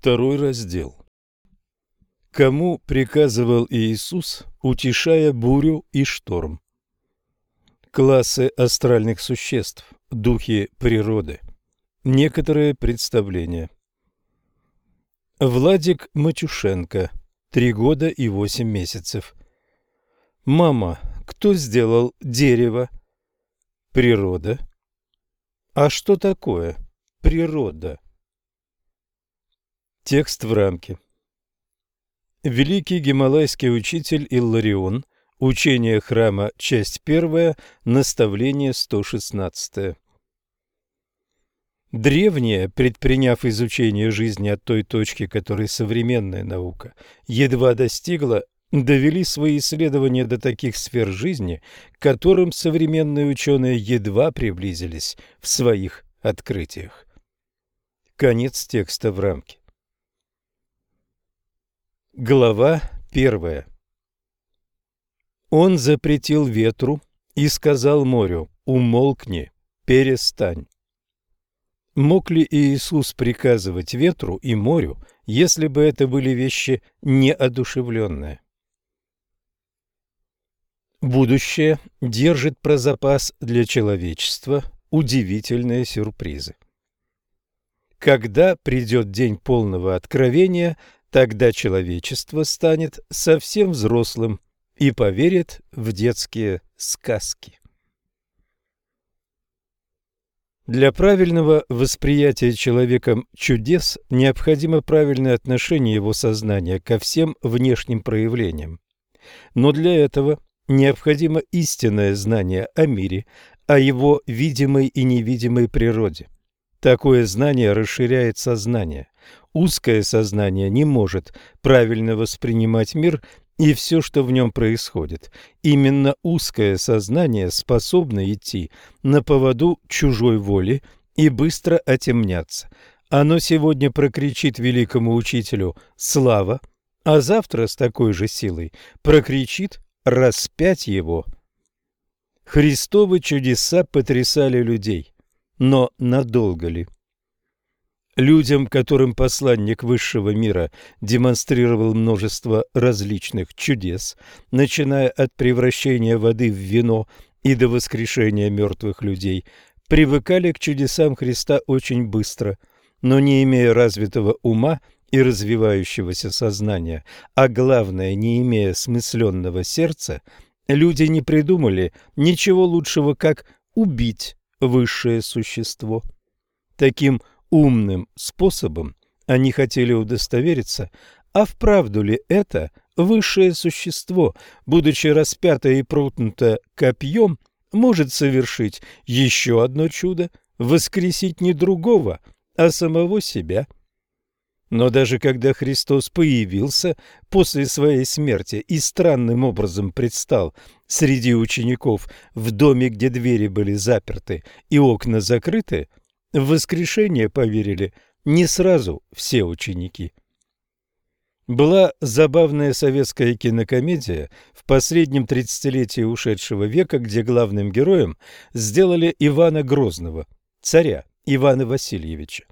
Второй раздел. Кому приказывал Иисус, утешая бурю и шторм? Классы астральных существ, духи природы. Некоторые представления. Владик Матюшенко. Три года и восемь месяцев. Мама, кто сделал дерево? Природа. А что такое природа? Текст в рамке. Великий гималайский учитель Илларион. Учение храма. Часть первая. Наставление 116. Древние, предприняв изучение жизни от той точки, которой современная наука едва достигла, довели свои исследования до таких сфер жизни, к которым современные ученые едва приблизились в своих открытиях. Конец текста в рамке. Глава первая Он запретил ветру и сказал морю, умолкни, перестань. Мог ли Иисус приказывать ветру и морю, если бы это были вещи неодушевленные? Будущее держит про запас для человечества удивительные сюрпризы. Когда придет день полного откровения – Тогда человечество станет совсем взрослым и поверит в детские сказки. Для правильного восприятия человеком чудес необходимо правильное отношение его сознания ко всем внешним проявлениям. Но для этого необходимо истинное знание о мире, о его видимой и невидимой природе. Такое знание расширяет сознание, Узкое сознание не может правильно воспринимать мир и все, что в нем происходит. Именно узкое сознание способно идти на поводу чужой воли и быстро отемняться. Оно сегодня прокричит великому учителю «Слава!», а завтра с такой же силой прокричит «Распять его!». Христовы чудеса потрясали людей, но надолго ли? Людям, которым посланник высшего мира демонстрировал множество различных чудес, начиная от превращения воды в вино и до воскрешения мертвых людей, привыкали к чудесам Христа очень быстро, но не имея развитого ума и развивающегося сознания, а главное, не имея смысленного сердца, люди не придумали ничего лучшего, как убить высшее существо. Таким умным способом они хотели удостовериться, а вправду ли это высшее существо, будучи распято и прутнуто копьем, может совершить еще одно чудо, воскресить не другого, а самого себя. Но даже когда Христос появился после своей смерти и странным образом предстал среди учеников в доме, где двери были заперты и окна закрыты, в воскрешение поверили не сразу все ученики. Была забавная советская кинокомедия в последнем тридцатилетии ушедшего века, где главным героем сделали Ивана Грозного, царя Ивана Васильевича.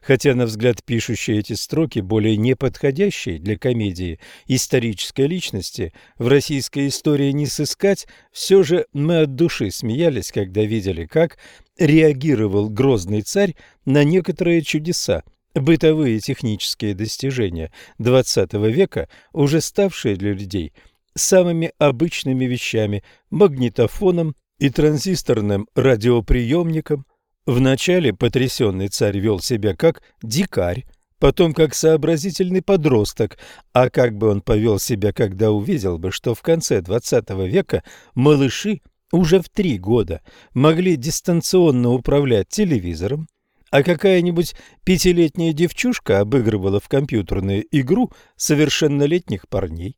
Хотя, на взгляд пишущей эти строки, более неподходящие для комедии исторической личности в российской истории не сыскать, все же мы от души смеялись, когда видели, как реагировал грозный царь на некоторые чудеса, бытовые технические достижения XX века, уже ставшие для людей самыми обычными вещами – магнитофоном и транзисторным радиоприемником, Вначале потрясенный царь вел себя как дикарь, потом как сообразительный подросток, а как бы он повел себя, когда увидел бы, что в конце XX века малыши уже в три года могли дистанционно управлять телевизором, а какая-нибудь пятилетняя девчушка обыгрывала в компьютерную игру совершеннолетних парней.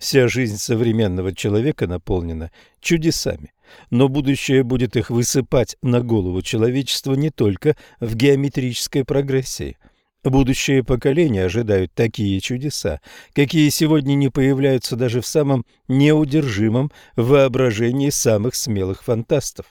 Вся жизнь современного человека наполнена чудесами но будущее будет их высыпать на голову человечества не только в геометрической прогрессии. Будущие поколения ожидают такие чудеса, какие сегодня не появляются даже в самом неудержимом воображении самых смелых фантастов.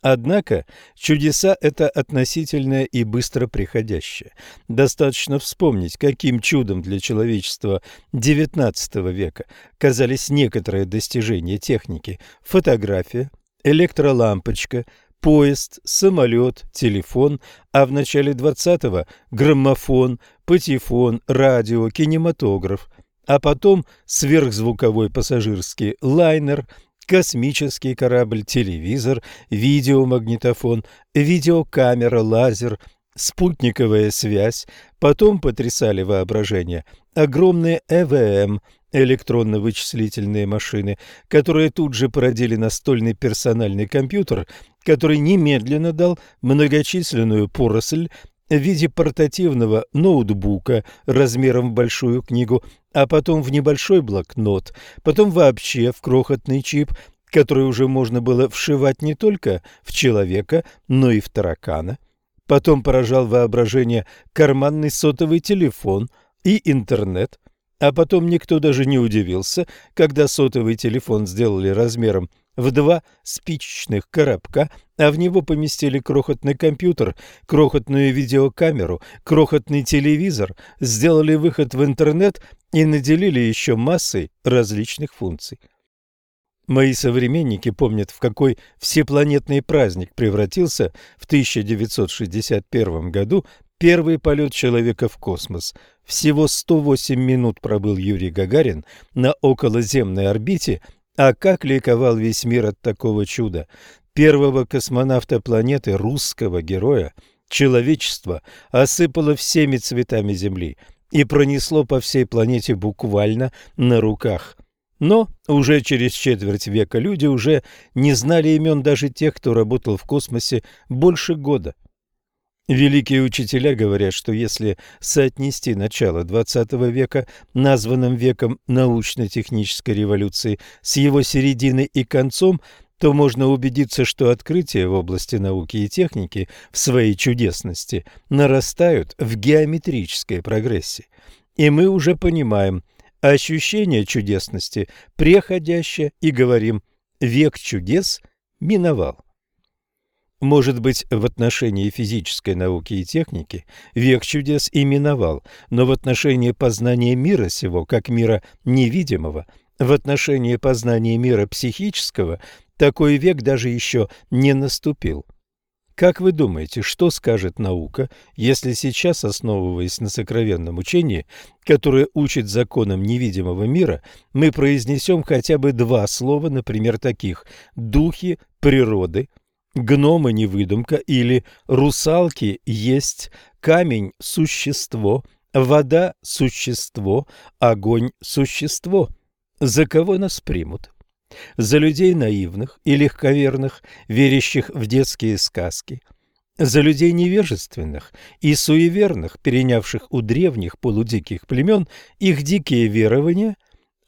Однако чудеса – это относительное и быстро приходящее. Достаточно вспомнить, каким чудом для человечества XIX века казались некоторые достижения техники – фотография, электролампочка, поезд, самолет, телефон, а в начале 20-го – граммофон, патефон, радио, кинематограф, а потом сверхзвуковой пассажирский лайнер – космический корабль, телевизор, видеомагнитофон, видеокамера, лазер, спутниковая связь. Потом потрясали воображение огромные ЭВМ, электронно-вычислительные машины, которые тут же породили настольный персональный компьютер, который немедленно дал многочисленную поросль в виде портативного ноутбука размером в большую книгу, а потом в небольшой блокнот, потом вообще в крохотный чип, который уже можно было вшивать не только в человека, но и в таракана. Потом поражал воображение карманный сотовый телефон и интернет, а потом никто даже не удивился, когда сотовый телефон сделали размером в два спичечных коробка, а в него поместили крохотный компьютер, крохотную видеокамеру, крохотный телевизор, сделали выход в интернет и наделили еще массой различных функций. Мои современники помнят, в какой всепланетный праздник превратился в 1961 году первый полет человека в космос. Всего 108 минут пробыл Юрий Гагарин на околоземной орбите – а как ликовал весь мир от такого чуда! Первого космонавта планеты, русского героя, человечество осыпало всеми цветами Земли и пронесло по всей планете буквально на руках. Но уже через четверть века люди уже не знали имен даже тех, кто работал в космосе больше года. Великие учителя говорят, что если соотнести начало XX века, названным веком научно-технической революции, с его серединой и концом, то можно убедиться, что открытия в области науки и техники в своей чудесности нарастают в геометрической прогрессии. И мы уже понимаем, ощущение чудесности преходящее и говорим «век чудес миновал». Может быть, в отношении физической науки и техники век чудес именовал, но в отношении познания мира сего, как мира невидимого, в отношении познания мира психического, такой век даже еще не наступил. Как вы думаете, что скажет наука, если сейчас, основываясь на сокровенном учении, которое учит законам невидимого мира, мы произнесем хотя бы два слова, например, таких «духи природы», Гномы не выдумка или русалки есть, камень – существо, вода – существо, огонь – существо. За кого нас примут? За людей наивных и легковерных, верящих в детские сказки, за людей невежественных и суеверных, перенявших у древних полудиких племен их дикие верования,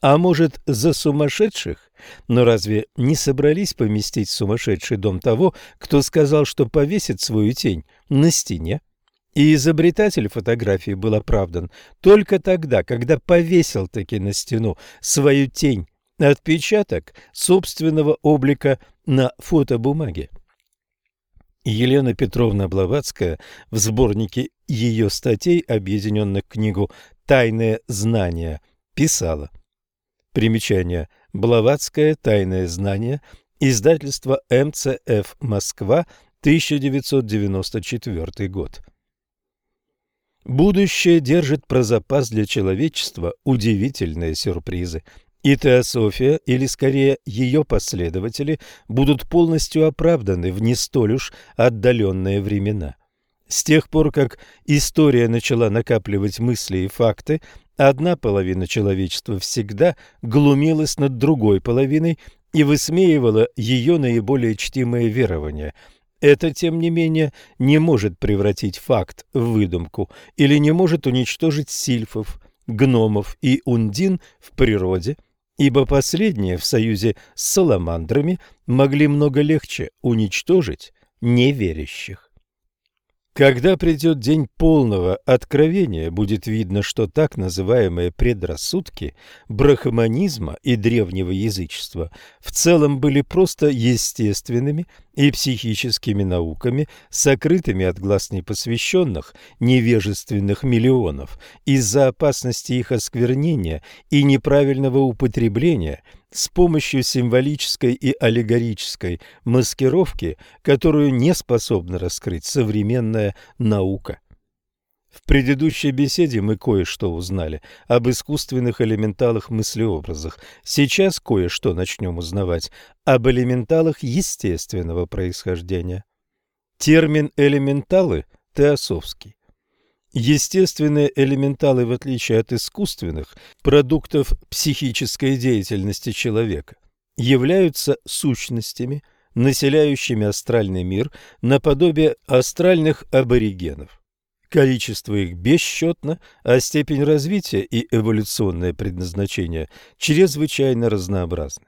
а может, за сумасшедших, но разве не собрались поместить в сумасшедший дом того, кто сказал, что повесит свою тень на стене? И изобретатель фотографии был оправдан только тогда, когда повесил таки на стену свою тень, отпечаток собственного облика на фотобумаге. Елена Петровна Блаватская в сборнике ее статей, объединенных книгу «Тайные знания», писала. Примечание – Блаватское тайное знание. Издательство МЦФ Москва, 1994 год. Будущее держит про запас для человечества удивительные сюрпризы. И теософия, или скорее ее последователи, будут полностью оправданы в не столь уж отдаленные времена. С тех пор, как история начала накапливать мысли и факты, Одна половина человечества всегда глумилась над другой половиной и высмеивала ее наиболее чтимые верования. Это, тем не менее, не может превратить факт в выдумку или не может уничтожить сильфов, гномов и ундин в природе, ибо последние в союзе с саламандрами могли много легче уничтожить неверящих. Когда придет день полного откровения, будет видно, что так называемые предрассудки брахманизма и древнего язычества в целом были просто естественными и психическими науками, сокрытыми от глаз непосвященных, невежественных миллионов, из-за опасности их осквернения и неправильного употребления – с помощью символической и аллегорической маскировки, которую не способна раскрыть современная наука. В предыдущей беседе мы кое-что узнали об искусственных элементалах-мыслеобразах. Сейчас кое-что начнем узнавать об элементалах естественного происхождения. Термин «элементалы» теософский. Естественные элементалы, в отличие от искусственных продуктов психической деятельности человека, являются сущностями, населяющими астральный мир наподобие астральных аборигенов. Количество их бесчетно, а степень развития и эволюционное предназначение чрезвычайно разнообразны.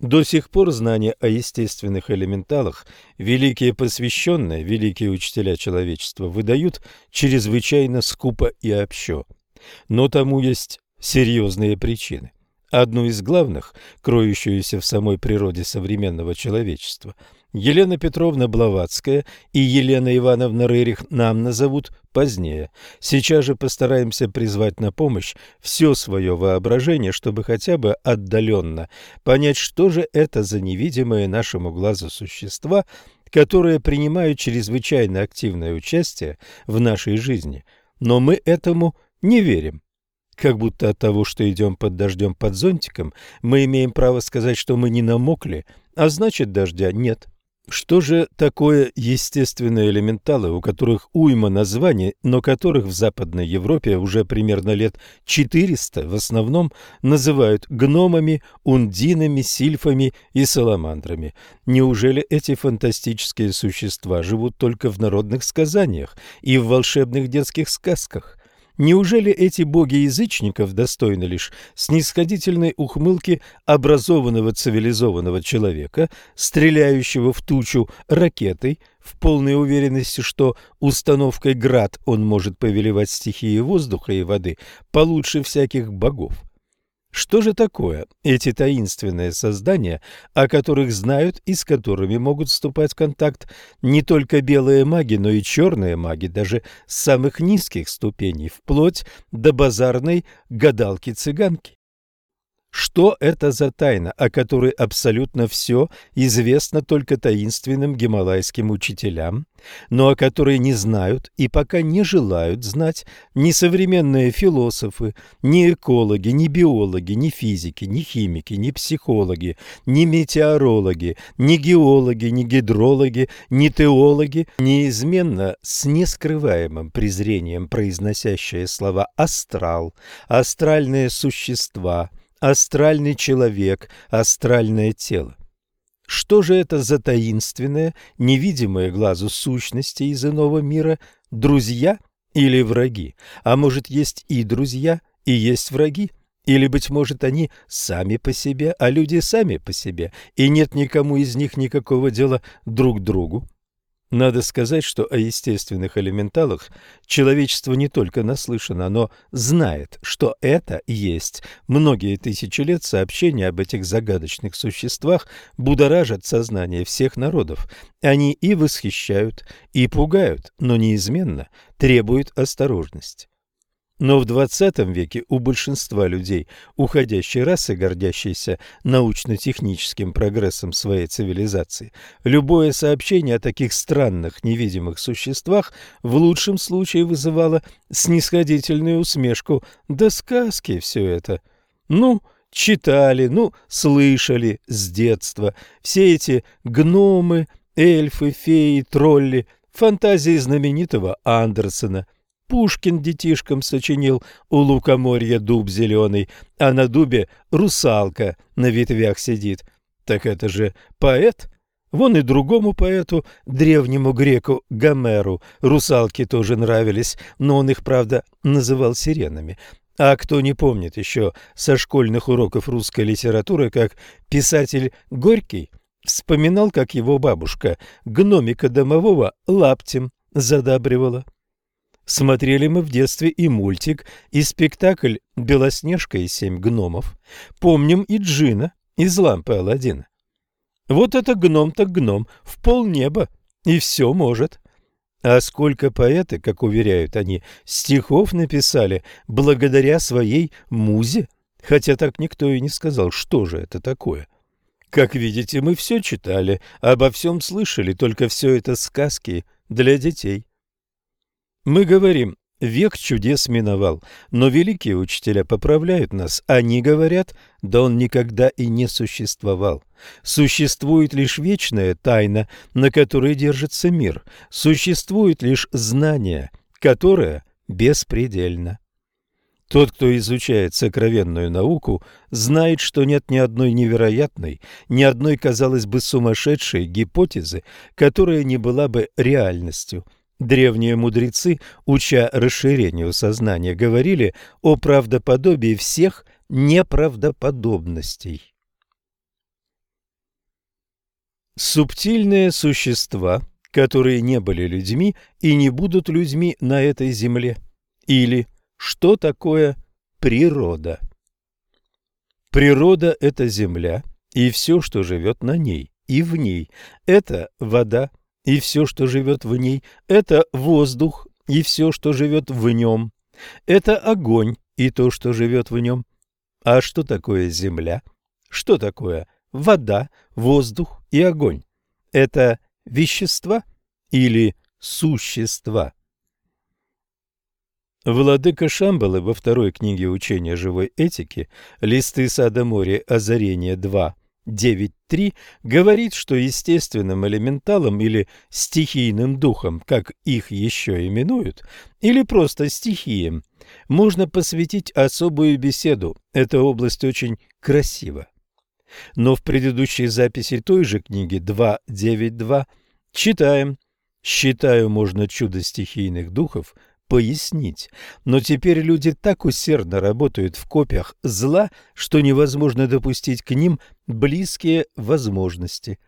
До сих пор знания о естественных элементалах великие посвященные, великие учителя человечества выдают чрезвычайно скупо и общо. Но тому есть серьезные причины. Одну из главных, кроющуюся в самой природе современного человечества, Елена Петровна Блаватская и Елена Ивановна Рерих нам назовут позднее. Сейчас же постараемся призвать на помощь все свое воображение, чтобы хотя бы отдаленно понять, что же это за невидимые нашему глазу существа, которые принимают чрезвычайно активное участие в нашей жизни. Но мы этому не верим. Как будто от того, что идем под дождем под зонтиком, мы имеем право сказать, что мы не намокли, а значит дождя нет. Что же такое естественные элементалы, у которых уйма названий, но которых в Западной Европе уже примерно лет 400 в основном называют гномами, ундинами, сильфами и саламандрами? Неужели эти фантастические существа живут только в народных сказаниях и в волшебных детских сказках? Неужели эти боги язычников достойны лишь снисходительной ухмылки образованного цивилизованного человека, стреляющего в тучу ракетой, в полной уверенности, что установкой «Град» он может повелевать стихии воздуха и воды получше всяких богов? Что же такое эти таинственные создания, о которых знают и с которыми могут вступать в контакт не только белые маги, но и черные маги, даже с самых низких ступеней, вплоть до базарной гадалки-цыганки? Что это за тайна, о которой абсолютно все известно только таинственным гималайским учителям, но о которой не знают и пока не желают знать ни современные философы, ни экологи, ни биологи, ни физики, ни химики, ни психологи, ни метеорологи, ни геологи, ни гидрологи, ни теологи, неизменно с нескрываемым презрением произносящие слова «астрал», «астральные существа», астральный человек, астральное тело. Что же это за таинственное, невидимое глазу сущности из иного мира, друзья или враги? А может, есть и друзья, и есть враги? Или, быть может, они сами по себе, а люди сами по себе, и нет никому из них никакого дела друг другу? Надо сказать, что о естественных элементалах человечество не только наслышано, но знает, что это есть. Многие тысячи лет сообщения об этих загадочных существах будоражат сознание всех народов. Они и восхищают, и пугают, но неизменно требуют осторожности. Но в XX веке у большинства людей, уходящей расы, гордящейся научно-техническим прогрессом своей цивилизации, любое сообщение о таких странных невидимых существах в лучшем случае вызывало снисходительную усмешку. Да сказки все это. Ну, читали, ну, слышали с детства. Все эти гномы, эльфы, феи, тролли, фантазии знаменитого Андерсона – Пушкин детишкам сочинил у лукоморья дуб зеленый, а на дубе русалка на ветвях сидит. Так это же поэт? Вон и другому поэту, древнему греку Гомеру, русалки тоже нравились, но он их, правда, называл сиренами. А кто не помнит еще со школьных уроков русской литературы, как писатель Горький вспоминал, как его бабушка гномика домового лаптем задабривала. Смотрели мы в детстве и мультик, и спектакль «Белоснежка и семь гномов». Помним и Джина из лампы Аладдина. Вот это гном так гном, в полнеба, и все может. А сколько поэты, как уверяют они, стихов написали благодаря своей музе, хотя так никто и не сказал, что же это такое. Как видите, мы все читали, обо всем слышали, только все это сказки для детей. Мы говорим, век чудес миновал, но великие учителя поправляют нас. Они говорят, да он никогда и не существовал. Существует лишь вечная тайна, на которой держится мир. Существует лишь знание, которое беспредельно. Тот, кто изучает сокровенную науку, знает, что нет ни одной невероятной, ни одной, казалось бы, сумасшедшей гипотезы, которая не была бы реальностью – Древние мудрецы, уча расширению сознания, говорили о правдоподобии всех неправдоподобностей. Субтильные существа, которые не были людьми и не будут людьми на этой земле. Или что такое природа? Природа – это земля и все, что живет на ней и в ней. Это вода, и все, что живет в ней, это воздух, и все, что живет в нем. Это огонь, и то, что живет в нем. А что такое земля? Что такое вода, воздух и огонь? Это вещества или существа? Владыка Шамбалы во второй книге учения живой этики «Листы сада моря. Озарение 2» 9.3 говорит, что естественным элементалом или стихийным духом, как их еще именуют, или просто стихиям, можно посвятить особую беседу. Эта область очень красива. Но в предыдущей записи той же книги 2.9.2 читаем «Считаю, можно чудо стихийных духов пояснить. Но теперь люди так усердно работают в копиях зла, что невозможно допустить к ним близкие возможности.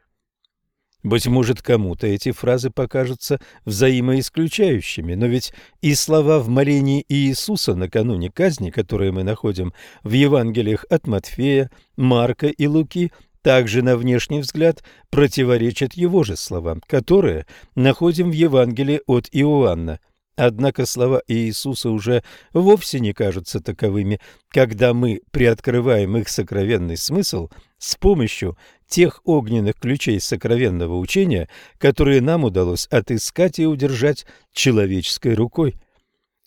Быть может, кому-то эти фразы покажутся взаимоисключающими, но ведь и слова в молении Иисуса накануне казни, которые мы находим в Евангелиях от Матфея, Марка и Луки, также на внешний взгляд противоречат его же словам, которые находим в Евангелии от Иоанна – Однако слова Иисуса уже вовсе не кажутся таковыми, когда мы приоткрываем их сокровенный смысл с помощью тех огненных ключей сокровенного учения, которые нам удалось отыскать и удержать человеческой рукой.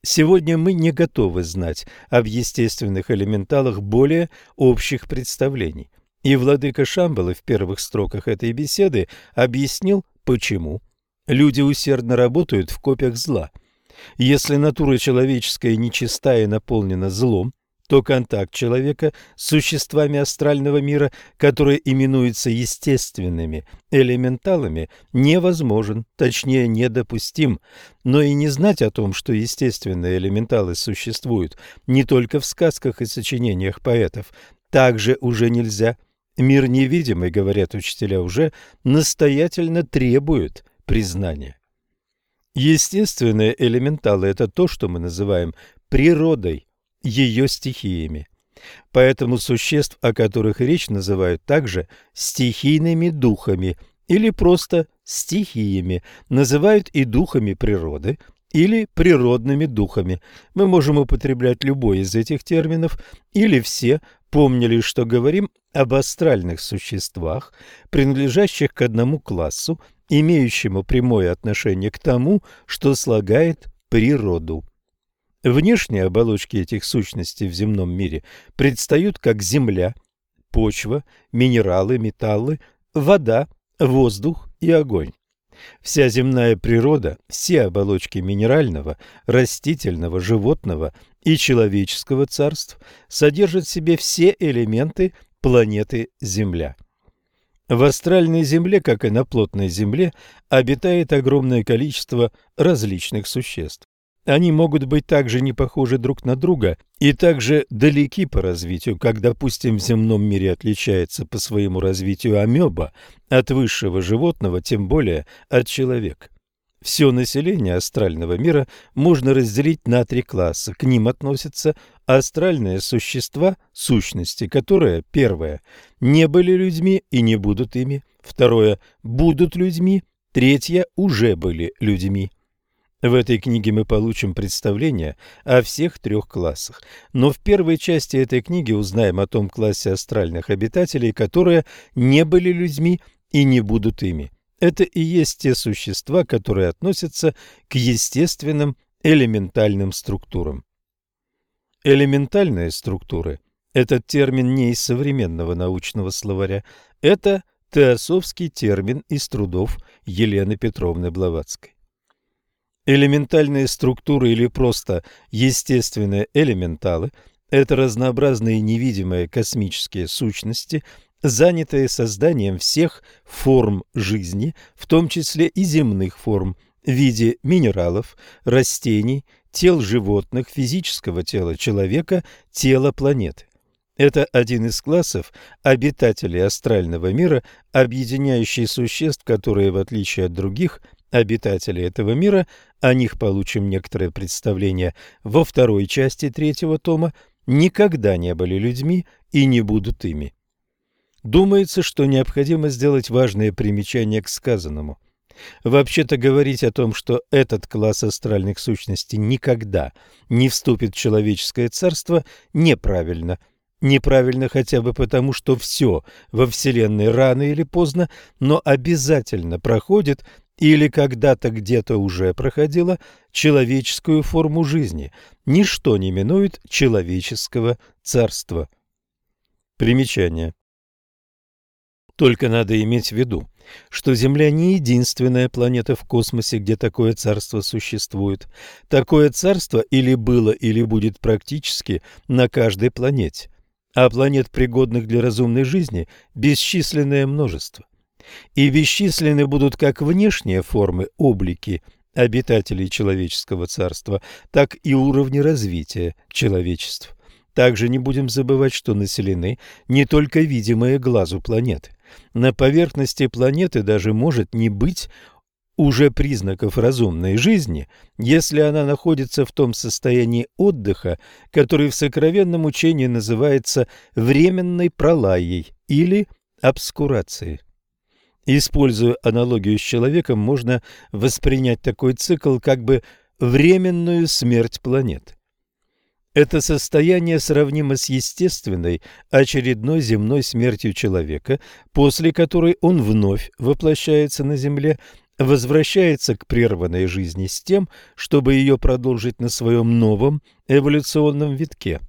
Сегодня мы не готовы знать об естественных элементалах более общих представлений. И владыка Шамбалы в первых строках этой беседы объяснил, почему. Люди усердно работают в копиях зла – если натура человеческая нечиста и наполнена злом, то контакт человека с существами астрального мира, которые именуются естественными элементалами, невозможен, точнее недопустим. Но и не знать о том, что естественные элементалы существуют не только в сказках и сочинениях поэтов, также уже нельзя. Мир невидимый, говорят учителя, уже настоятельно требует признания. Естественные элементалы – это то, что мы называем природой, ее стихиями. Поэтому существ, о которых речь называют также стихийными духами или просто стихиями, называют и духами природы, или природными духами. Мы можем употреблять любой из этих терминов, или все, помнили, что говорим об астральных существах, принадлежащих к одному классу имеющему прямое отношение к тому, что слагает природу. Внешние оболочки этих сущностей в земном мире предстают как земля, почва, минералы, металлы, вода, воздух и огонь. Вся земная природа, все оболочки минерального, растительного, животного и человеческого царств содержат в себе все элементы планеты Земля. В астральной Земле, как и на плотной Земле, обитает огромное количество различных существ. Они могут быть также не похожи друг на друга и также далеки по развитию, как, допустим, в земном мире отличается по своему развитию амеба от высшего животного, тем более от человека. Все население астрального мира можно разделить на три класса. К ним относятся астральные существа, сущности, которые, первое, не были людьми и не будут ими, второе, будут людьми, третье, уже были людьми. В этой книге мы получим представление о всех трех классах, но в первой части этой книги узнаем о том классе астральных обитателей, которые не были людьми и не будут ими. Это и есть те существа, которые относятся к естественным элементальным структурам. Элементальные структуры – этот термин не из современного научного словаря, это теософский термин из трудов Елены Петровны Блаватской. Элементальные структуры или просто естественные элементалы – это разнообразные невидимые космические сущности, занятые созданием всех форм жизни, в том числе и земных форм, в виде минералов, растений, тел животных, физического тела человека, тела планеты. Это один из классов обитателей астрального мира, объединяющий существ, которые, в отличие от других обитателей этого мира, о них получим некоторое представление во второй части третьего тома, никогда не были людьми и не будут ими. Думается, что необходимо сделать важное примечание к сказанному. Вообще-то говорить о том, что этот класс астральных сущностей никогда не вступит в человеческое царство, неправильно – Неправильно хотя бы потому, что все во Вселенной рано или поздно, но обязательно проходит или когда-то где-то уже проходило человеческую форму жизни. Ничто не минует человеческого царства. Примечание. Только надо иметь в виду, что Земля не единственная планета в космосе, где такое царство существует. Такое царство или было, или будет практически на каждой планете а планет, пригодных для разумной жизни, бесчисленное множество. И бесчисленны будут как внешние формы, облики обитателей человеческого царства, так и уровни развития человечества. Также не будем забывать, что населены не только видимые глазу планеты. На поверхности планеты даже может не быть уже признаков разумной жизни, если она находится в том состоянии отдыха, который в сокровенном учении называется временной пролаей или обскурацией. Используя аналогию с человеком, можно воспринять такой цикл как бы временную смерть планеты. Это состояние сравнимо с естественной очередной земной смертью человека, после которой он вновь воплощается на Земле возвращается к прерванной жизни с тем, чтобы ее продолжить на своем новом эволюционном витке.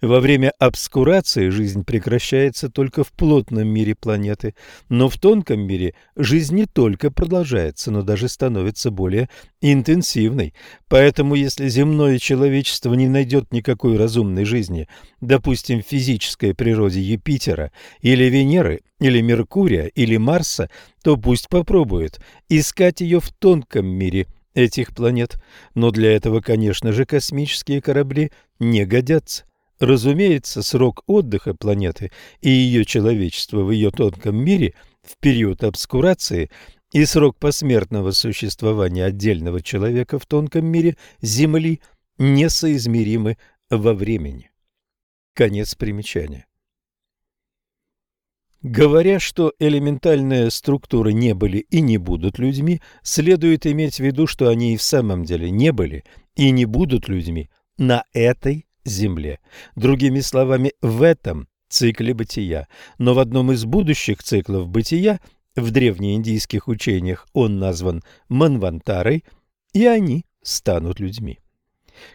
Во время обскурации жизнь прекращается только в плотном мире планеты, но в тонком мире жизнь не только продолжается, но даже становится более интенсивной. Поэтому если земное человечество не найдет никакой разумной жизни, допустим, в физической природе Юпитера или Венеры, или Меркурия, или Марса, то пусть попробует искать ее в тонком мире этих планет. Но для этого, конечно же, космические корабли не годятся. Разумеется, срок отдыха планеты и ее человечества в ее тонком мире в период обскурации и срок посмертного существования отдельного человека в тонком мире Земли несоизмеримы во времени. Конец примечания. Говоря, что элементальные структуры не были и не будут людьми, следует иметь в виду, что они и в самом деле не были и не будут людьми на этой Земле. Другими словами, в этом цикле бытия. Но в одном из будущих циклов бытия, в древнеиндийских учениях он назван Манвантарой, и они станут людьми.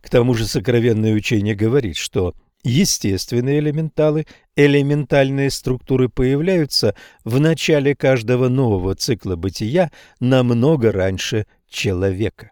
К тому же сокровенное учение говорит, что естественные элементалы, элементальные структуры появляются в начале каждого нового цикла бытия намного раньше человека.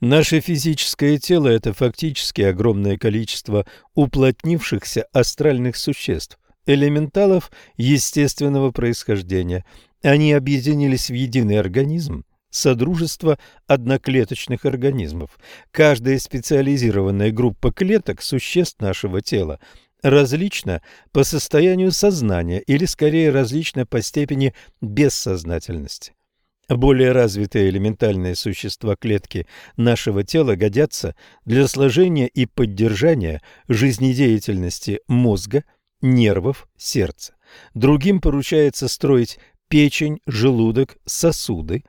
Наше физическое тело – это фактически огромное количество уплотнившихся астральных существ, элементалов естественного происхождения. Они объединились в единый организм, содружество одноклеточных организмов. Каждая специализированная группа клеток существ нашего тела различна по состоянию сознания или скорее различна по степени бессознательности. Более развитые элементальные существа клетки нашего тела годятся для сложения и поддержания жизнедеятельности мозга, нервов, сердца. Другим поручается строить печень, желудок, сосуды,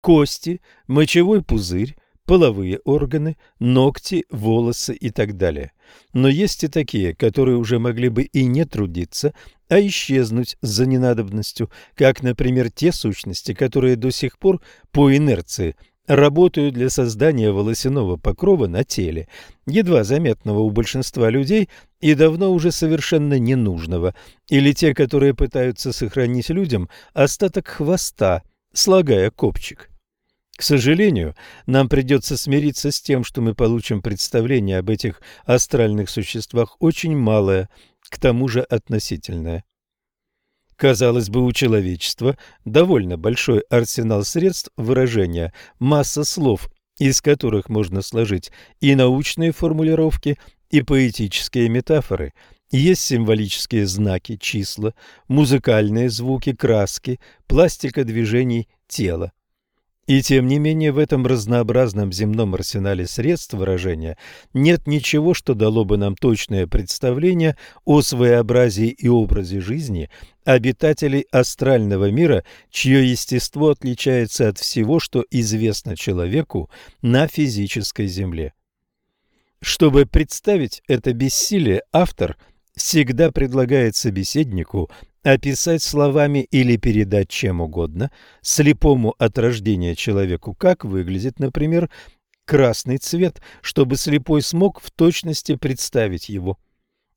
кости, мочевой пузырь, половые органы, ногти, волосы и так далее. Но есть и такие, которые уже могли бы и не трудиться, а исчезнуть за ненадобностью, как, например, те сущности, которые до сих пор по инерции работают для создания волосяного покрова на теле, едва заметного у большинства людей и давно уже совершенно ненужного, или те, которые пытаются сохранить людям остаток хвоста, слагая копчик. К сожалению, нам придется смириться с тем, что мы получим представление об этих астральных существах очень малое, к тому же относительное. Казалось бы, у человечества довольно большой арсенал средств выражения, масса слов, из которых можно сложить и научные формулировки, и поэтические метафоры. Есть символические знаки, числа, музыкальные звуки, краски, пластика движений тела. И тем не менее в этом разнообразном земном арсенале средств выражения нет ничего, что дало бы нам точное представление о своеобразии и образе жизни обитателей астрального мира, чье естество отличается от всего, что известно человеку на физической Земле. Чтобы представить это бессилие, автор всегда предлагает собеседнику описать словами или передать чем угодно слепому от рождения человеку, как выглядит, например, красный цвет, чтобы слепой смог в точности представить его.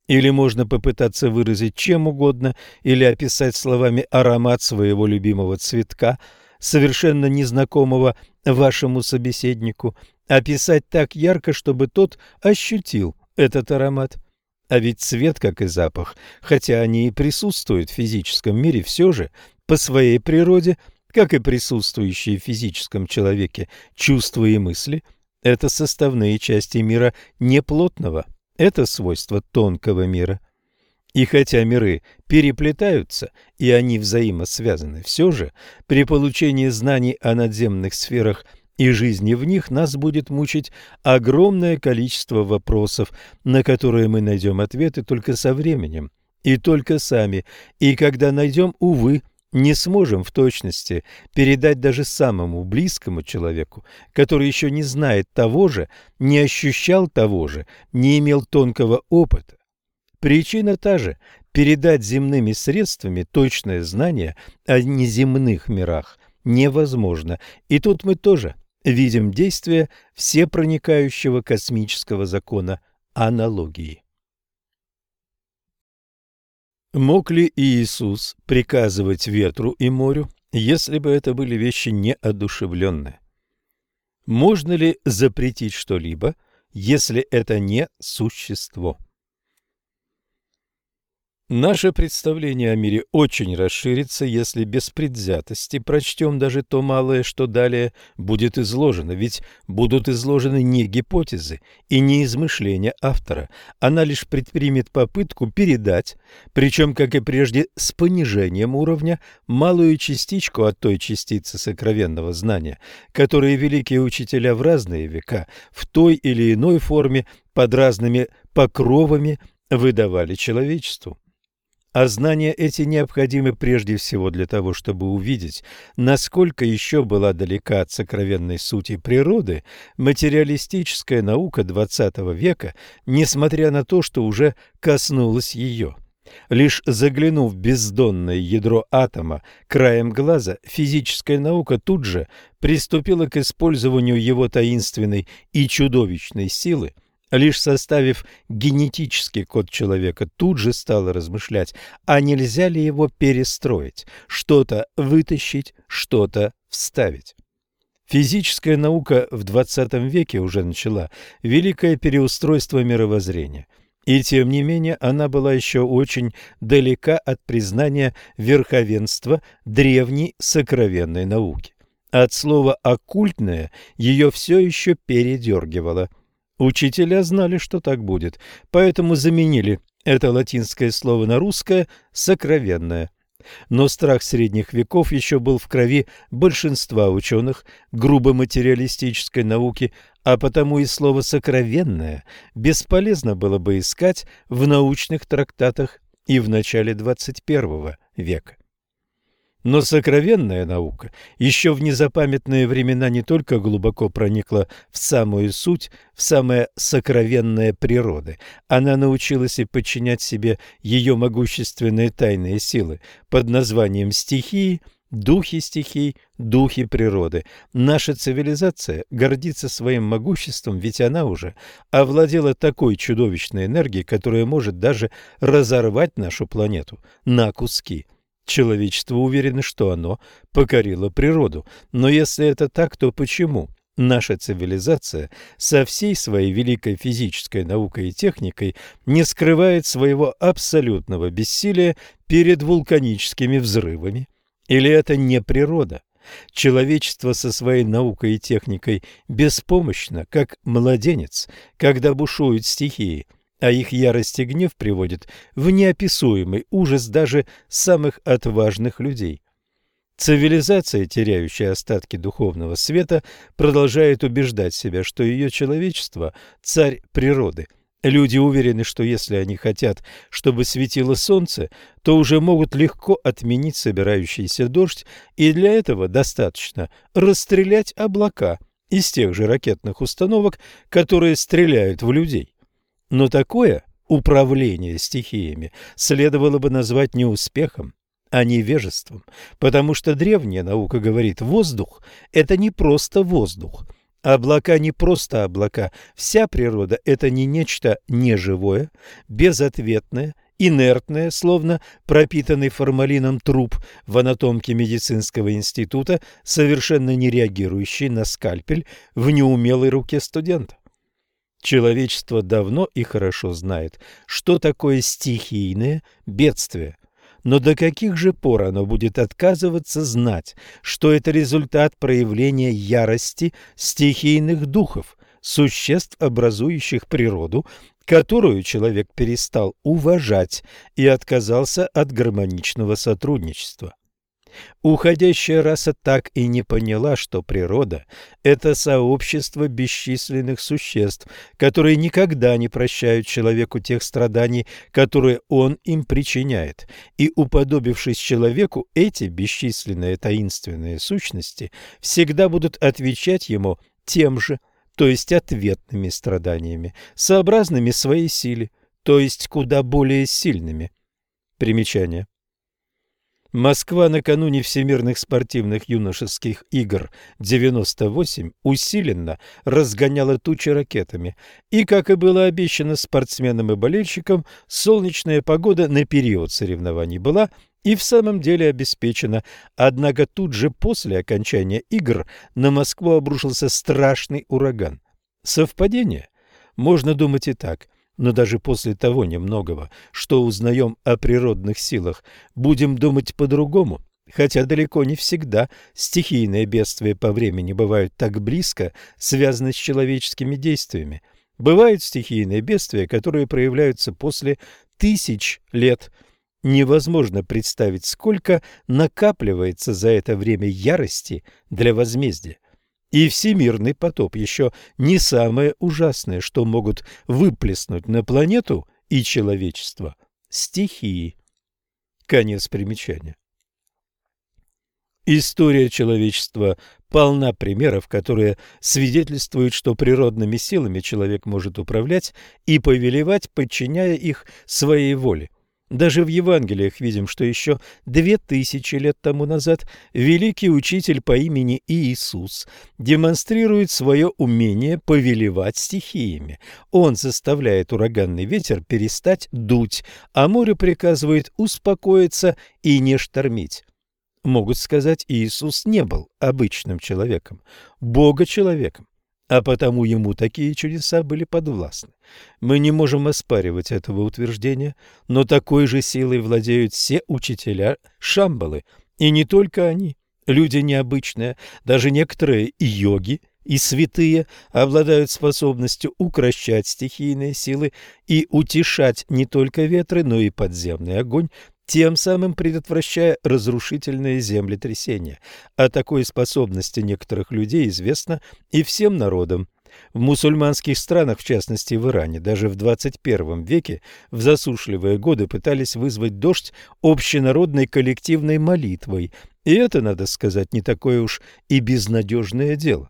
Или можно попытаться выразить чем угодно, или описать словами аромат своего любимого цветка, совершенно незнакомого вашему собеседнику, описать так ярко, чтобы тот ощутил этот аромат. А ведь цвет, как и запах, хотя они и присутствуют в физическом мире, все же по своей природе, как и присутствующие в физическом человеке чувства и мысли, это составные части мира неплотного, это свойство тонкого мира. И хотя миры переплетаются, и они взаимосвязаны, все же при получении знаний о надземных сферах и жизни в них нас будет мучить огромное количество вопросов, на которые мы найдем ответы только со временем и только сами, и когда найдем, увы, не сможем в точности передать даже самому близкому человеку, который еще не знает того же, не ощущал того же, не имел тонкого опыта. Причина та же – передать земными средствами точное знание о неземных мирах невозможно, и тут мы тоже – видим действие всепроникающего космического закона аналогии. Мог ли Иисус приказывать ветру и морю, если бы это были вещи неодушевленные? Можно ли запретить что-либо, если это не существо? Наше представление о мире очень расширится, если без предвзятости прочтем даже то малое, что далее будет изложено, ведь будут изложены не гипотезы и не измышления автора, она лишь предпримет попытку передать, причем, как и прежде, с понижением уровня, малую частичку от той частицы сокровенного знания, которые великие учителя в разные века, в той или иной форме, под разными покровами выдавали человечеству. А знания эти необходимы прежде всего для того, чтобы увидеть, насколько еще была далека от сокровенной сути природы материалистическая наука XX века, несмотря на то, что уже коснулась ее. Лишь заглянув в бездонное ядро атома краем глаза, физическая наука тут же приступила к использованию его таинственной и чудовищной силы – Лишь составив генетический код человека, тут же стала размышлять, а нельзя ли его перестроить, что-то вытащить, что-то вставить. Физическая наука в XX веке уже начала великое переустройство мировоззрения. И тем не менее она была еще очень далека от признания верховенства древней сокровенной науки. От слова «оккультное» ее все еще передергивало – Учителя знали, что так будет, поэтому заменили это латинское слово на русское «сокровенное». Но страх средних веков еще был в крови большинства ученых грубо материалистической науки, а потому и слово «сокровенное» бесполезно было бы искать в научных трактатах и в начале XXI века. Но сокровенная наука еще в незапамятные времена не только глубоко проникла в самую суть, в самое сокровенное природы, она научилась и подчинять себе ее могущественные тайные силы под названием стихии, духи стихий, духи природы. Наша цивилизация гордится своим могуществом, ведь она уже овладела такой чудовищной энергией, которая может даже разорвать нашу планету на куски – Человечество уверено, что оно покорило природу. Но если это так, то почему наша цивилизация со всей своей великой физической наукой и техникой не скрывает своего абсолютного бессилия перед вулканическими взрывами? Или это не природа? Человечество со своей наукой и техникой беспомощно, как младенец, когда бушуют стихии – а их ярость и гнев приводят в неописуемый ужас даже самых отважных людей. Цивилизация, теряющая остатки духовного света, продолжает убеждать себя, что ее человечество – царь природы. Люди уверены, что если они хотят, чтобы светило солнце, то уже могут легко отменить собирающийся дождь, и для этого достаточно расстрелять облака из тех же ракетных установок, которые стреляют в людей. Но такое управление стихиями следовало бы назвать не успехом, а невежеством, потому что древняя наука говорит, воздух – это не просто воздух, облака не просто облака, вся природа – это не нечто неживое, безответное, инертное, словно пропитанный формалином труп в анатомке медицинского института, совершенно не реагирующий на скальпель в неумелой руке студента. Человечество давно и хорошо знает, что такое стихийное бедствие. Но до каких же пор оно будет отказываться знать, что это результат проявления ярости стихийных духов, существ, образующих природу, которую человек перестал уважать и отказался от гармоничного сотрудничества? Уходящая раса так и не поняла, что природа – это сообщество бесчисленных существ, которые никогда не прощают человеку тех страданий, которые он им причиняет. И, уподобившись человеку, эти бесчисленные таинственные сущности всегда будут отвечать ему тем же, то есть ответными страданиями, сообразными своей силе, то есть куда более сильными. Примечание. Москва накануне Всемирных спортивных юношеских игр 98 усиленно разгоняла тучи ракетами. И, как и было обещано спортсменам и болельщикам, солнечная погода на период соревнований была и в самом деле обеспечена. Однако тут же после окончания игр на Москву обрушился страшный ураган. Совпадение? Можно думать и так – но даже после того немногого, что узнаем о природных силах, будем думать по-другому, хотя далеко не всегда стихийные бедствия по времени бывают так близко связаны с человеческими действиями. Бывают стихийные бедствия, которые проявляются после тысяч лет. Невозможно представить, сколько накапливается за это время ярости для возмездия. И всемирный потоп еще не самое ужасное, что могут выплеснуть на планету и человечество стихии. Конец примечания. История человечества полна примеров, которые свидетельствуют, что природными силами человек может управлять и повелевать, подчиняя их своей воле. Даже в Евангелиях видим, что еще две тысячи лет тому назад великий учитель по имени Иисус демонстрирует свое умение повелевать стихиями. Он заставляет ураганный ветер перестать дуть, а море приказывает успокоиться и не штормить. Могут сказать, Иисус не был обычным человеком, Бога-человеком а потому ему такие чудеса были подвластны. Мы не можем оспаривать этого утверждения, но такой же силой владеют все учителя Шамбалы, и не только они. Люди необычные, даже некоторые йоги и святые обладают способностью укращать стихийные силы и утешать не только ветры, но и подземный огонь, тем самым предотвращая разрушительные землетрясения. О такой способности некоторых людей известно и всем народам. В мусульманских странах, в частности в Иране, даже в 21 веке в засушливые годы пытались вызвать дождь общенародной коллективной молитвой, и это, надо сказать, не такое уж и безнадежное дело.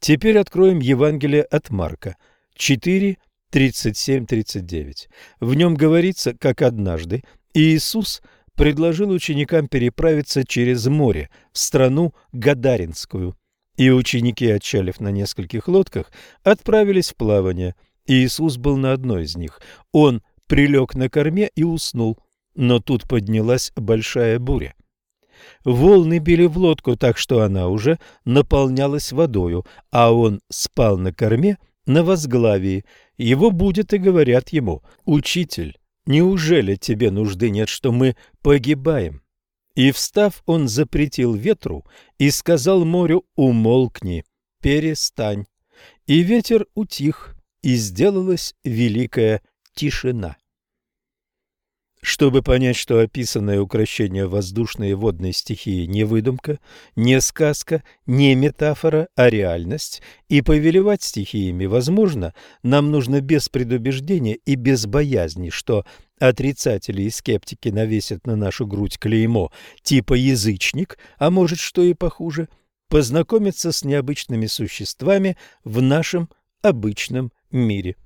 Теперь откроем Евангелие от Марка 4, 37-39. В нем говорится, как однажды Иисус предложил ученикам переправиться через море в страну Гадаринскую – и ученики, отчалив на нескольких лодках, отправились в плавание. Иисус был на одной из них. Он прилег на корме и уснул. Но тут поднялась большая буря. Волны били в лодку так, что она уже наполнялась водою, а он спал на корме на возглавии. Его будет и говорят ему, «Учитель, неужели тебе нужды нет, что мы погибаем?» И, встав, он запретил ветру и сказал морю «Умолкни, перестань». И ветер утих, и сделалась великая тишина. Чтобы понять, что описанное украшение воздушной и водной стихии не выдумка, не сказка, не метафора, а реальность, и повелевать стихиями возможно, нам нужно без предубеждения и без боязни, что отрицатели и скептики навесят на нашу грудь клеймо типа язычник, а может что и похуже, познакомиться с необычными существами в нашем обычном мире.